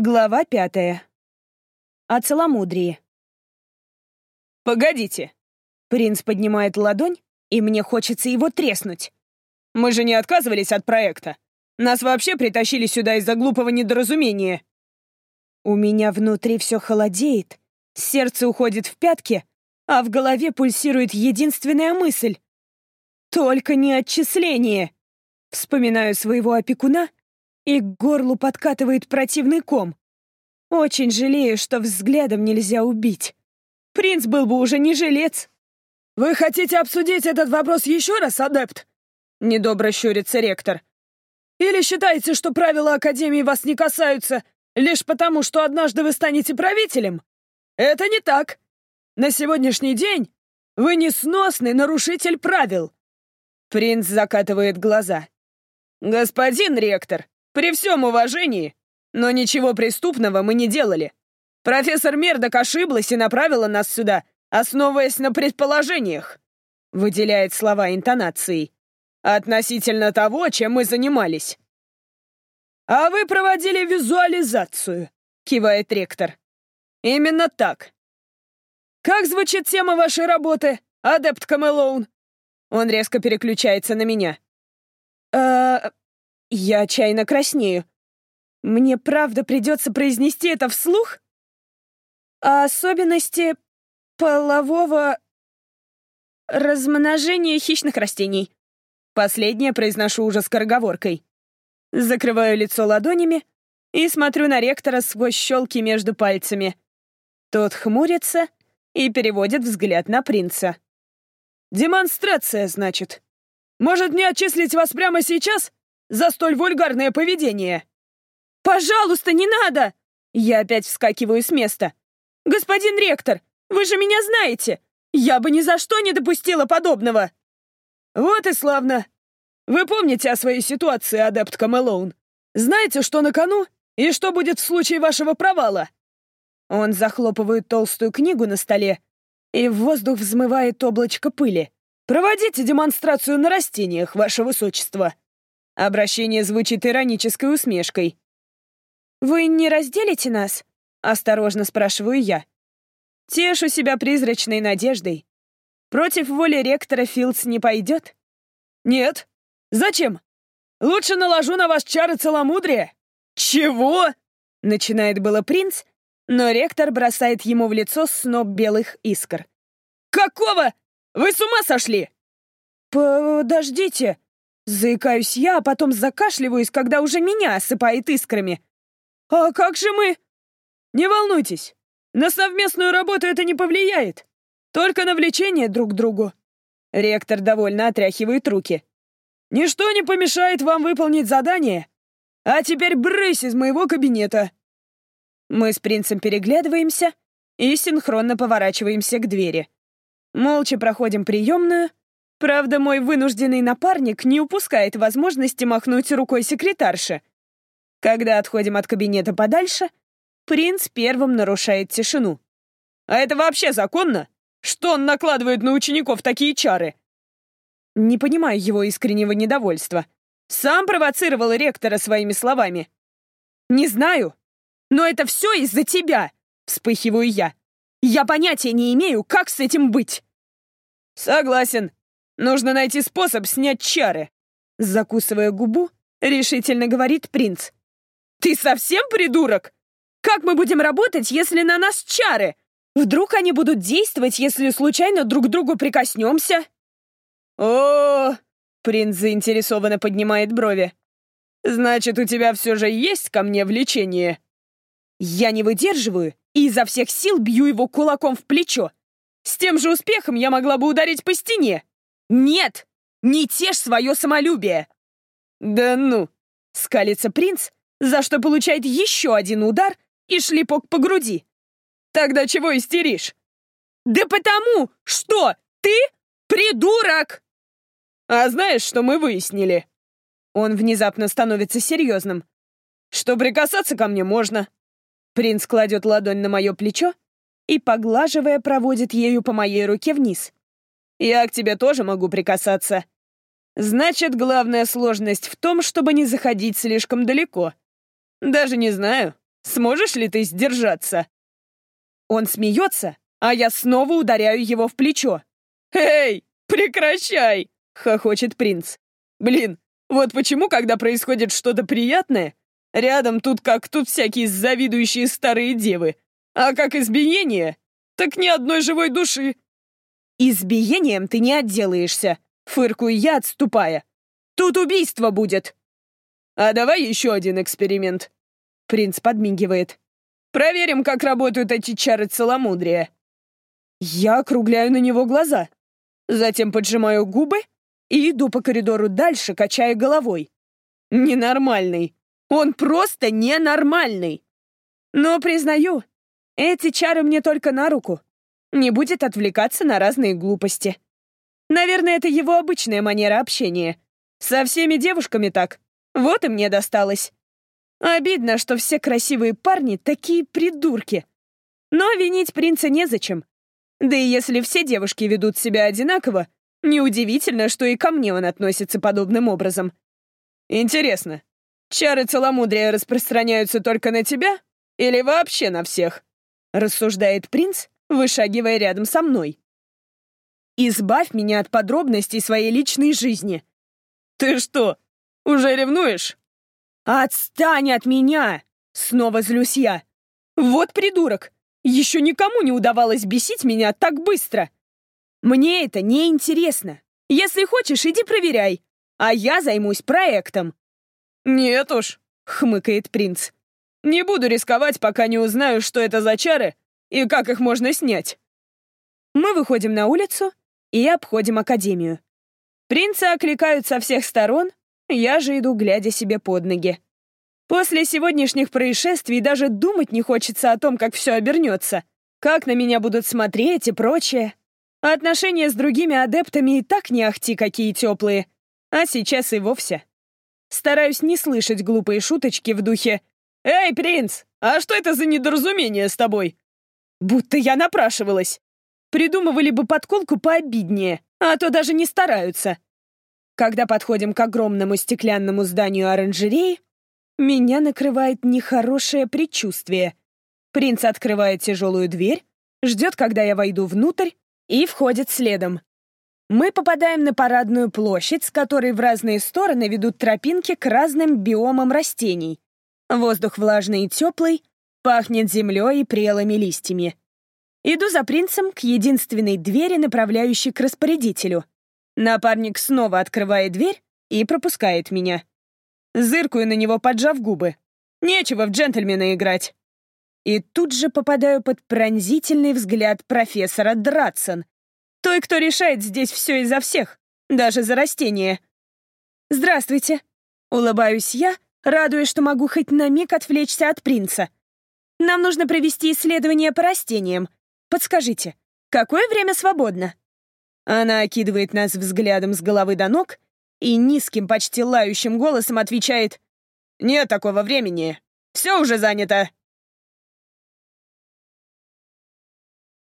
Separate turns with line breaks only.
Глава пятая. О целомудрии.
«Погодите!»
Принц поднимает ладонь, и мне хочется его треснуть.
«Мы же не отказывались от проекта. Нас вообще притащили сюда из-за глупого недоразумения».
У меня внутри все холодеет, сердце уходит в пятки, а в голове пульсирует единственная мысль. «Только не отчисление!» Вспоминаю своего опекуна и к горлу подкатывает противный ком. Очень жалею, что взглядом нельзя убить. Принц был бы уже не жилец.
«Вы хотите обсудить этот вопрос еще раз, адепт?» Недобро щурится ректор. «Или считаете, что правила Академии вас не касаются лишь потому, что однажды вы станете правителем? Это не так. На сегодняшний день вы несносный нарушитель правил». Принц закатывает глаза. «Господин ректор, при всем уважении, но ничего преступного мы не делали. Профессор Мердок ошиблась и направила нас сюда, основываясь на предположениях», — выделяет слова интонацией, «относительно того, чем мы занимались». «А вы проводили визуализацию», — кивает ректор. «Именно так. Как звучит тема вашей работы, адепт Камелоун?» Он резко переключается на меня.
«Э, я отчаянно краснею. Мне правда придется произнести это вслух? А особенности полового размножения хищных растений. Последнее произношу уже скороговоркой. Закрываю лицо ладонями и смотрю на ректора сквозь щелки между пальцами. Тот хмурится и переводит взгляд на принца. «Демонстрация, значит. Может, не отчислить вас прямо сейчас?» За столь вульгарное поведение!» «Пожалуйста, не надо!» Я опять вскакиваю с места. «Господин ректор, вы же меня знаете! Я бы ни за что не допустила подобного!» «Вот и славно! Вы помните о своей ситуации, адепт Камелоун? Знаете, что на кону и что будет в случае вашего провала?» Он захлопывает толстую книгу на столе, и в воздух взмывает облачко пыли. «Проводите демонстрацию на растениях, ваше высочество!» Обращение звучит иронической усмешкой. «Вы не разделите нас?» — осторожно спрашиваю я. Тешу себя призрачной надеждой. Против воли ректора Филдс не пойдет? «Нет. Зачем? Лучше наложу на вас чары целомудрия». «Чего?» — начинает было принц, но ректор бросает ему в лицо сноп белых искр. «Какого? Вы с ума сошли?» «Подождите», Заикаюсь я, а потом закашливаюсь, когда уже меня осыпает искрами. «А как же мы?» «Не волнуйтесь, на совместную работу это не повлияет. Только на влечение друг к другу». Ректор довольно отряхивает руки. «Ничто не помешает вам выполнить задание. А теперь брысь из моего кабинета». Мы с принцем переглядываемся и синхронно поворачиваемся к двери. Молча проходим приемную, Правда, мой вынужденный напарник не упускает возможности махнуть рукой секретарше. Когда отходим от кабинета подальше, принц первым нарушает тишину. «А это вообще законно? Что он накладывает на учеников такие чары?» Не понимаю его искреннего недовольства. Сам провоцировал ректора своими словами. «Не знаю, но это все из-за тебя!» — вспыхиваю я. «Я понятия не имею, как с этим быть!» «Согласен. Нужно найти способ снять чары!» Закусывая губу, решительно говорит принц. «Ты совсем придурок? Как мы будем работать, если на нас чары? Вдруг они будут действовать, если случайно друг к другу прикоснемся?» «О, принц заинтересованно поднимает брови. «Значит, у тебя все же есть ко мне влечение?» Я не выдерживаю и изо всех сил бью его кулаком в плечо. С тем же успехом я могла бы ударить по стене. «Нет! Не тешь свое самолюбие!» «Да ну!» — скалится принц, за что получает еще один удар и шлепок по груди. «Тогда чего истеришь?» «Да потому, что ты придурок!» «А знаешь, что мы выяснили?» Он внезапно становится серьезным. «Что прикасаться ко мне можно?» Принц кладет ладонь на мое плечо и, поглаживая, проводит ею по моей руке вниз. Я к тебе тоже могу прикасаться. Значит, главная сложность в том, чтобы не заходить слишком далеко. Даже не знаю, Сможешь ли ты сдержаться?» Он смеется, а я снова ударяю его в плечо. «Эй, прекращай!» — хохочет принц. «Блин, вот почему, когда происходит что-то приятное, рядом тут как тут всякие завидующие старые девы, а как избиение, так ни одной живой души». «Избиением ты не отделаешься», — фыркую я, отступая. «Тут убийство будет». «А давай еще один эксперимент», — принц подмигивает. «Проверим, как работают эти чары целомудрия». Я округляю на него глаза, затем поджимаю губы и иду по коридору дальше, качая головой. Ненормальный. Он просто ненормальный. Но, признаю, эти чары мне только на руку. Не будет отвлекаться на разные глупости. Наверное, это его обычная манера общения. Со всеми девушками так. Вот и мне досталось. Обидно, что все красивые парни такие придурки. Но винить принца незачем. Да и если все девушки ведут себя одинаково, неудивительно, что и ко мне он относится подобным образом. Интересно, чары целомудрия распространяются только на тебя или вообще на всех? Рассуждает принц, вышагивая рядом со мной. Избавь меня от подробностей своей личной жизни. Ты что, уже ревнуешь? Отстань от меня! Снова злюсь я. Вот придурок! Еще никому не удавалось бесить меня так быстро. Мне это не интересно. Если хочешь, иди проверяй, а я займусь проектом. Нет уж, хмыкает принц. Не буду рисковать, пока не узнаю, что это за чары и как их можно снять. Мы выходим на улицу и обходим академию. Принцы окликают со всех сторон, я же иду, глядя себе под ноги. После сегодняшних происшествий даже думать не хочется о том, как все обернется, как на меня будут смотреть и прочее. Отношения с другими адептами и так не ахти какие теплые, а сейчас и вовсе. Стараюсь не слышать глупые шуточки в духе «Эй, принц, а что это за недоразумение с тобой?» Будто я напрашивалась. Придумывали бы подколку пообиднее, а то даже не стараются. Когда подходим к огромному стеклянному зданию оранжереи, меня накрывает нехорошее предчувствие. Принц открывает тяжелую дверь, ждет, когда я войду внутрь, и входит следом. Мы попадаем на парадную площадь, с которой в разные стороны ведут тропинки к разным биомам растений. Воздух влажный и теплый, пахнет землей и прелыми листьями. Иду за принцем к единственной двери, направляющей к распорядителю. Напарник снова открывает дверь и пропускает меня. Зыркую на него, поджав губы. Нечего в джентльмена играть. И тут же попадаю под пронзительный взгляд профессора Дратсон. Той, кто решает здесь все изо всех, даже за растения. «Здравствуйте», — улыбаюсь я, радуясь, что могу хоть на миг отвлечься от принца. «Нам нужно провести исследование по растениям. Подскажите, какое время свободно?» Она окидывает нас взглядом с головы до ног и низким, почти лающим голосом отвечает «Нет такого времени. Все уже занято».